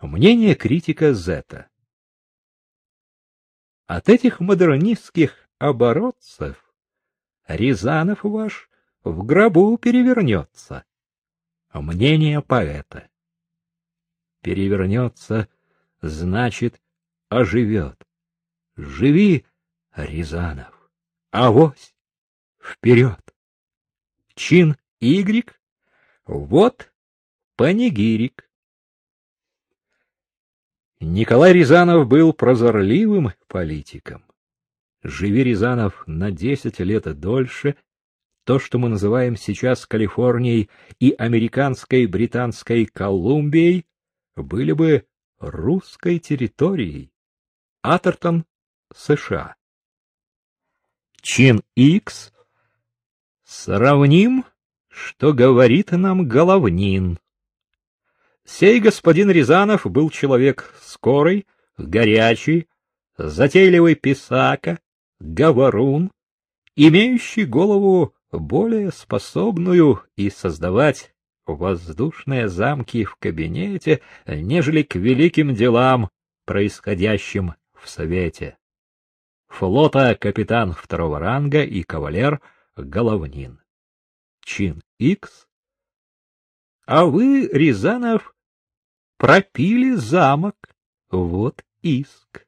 Мнение критика Зета. От этих модернистских оборотцев Рязанов ваш в гробу перевернется. Мнение поэта. Перевернется, значит, оживет. Живи, Рязанов, авось, вперед. Чин Y, вот панигирик. Николай Рязанов был прозорливым политиком. Живи Рязанов на десять лет дольше, то, что мы называем сейчас Калифорнией и американской британской Колумбией, были бы русской территорией. Атертон, США. Чин Икс сравним, что говорит нам Головнин. Сей господин Рязанов был человек скорый, горячий, затейливый писака, говорун, имеющий голову более способную и создавать воздушные замки в кабинете, нежели к великим делам, происходящим в Совете. Флота капитан второго ранга и кавалер Головнин. Чин Икс. А вы, Рязанов, пропили замок. Вот иск.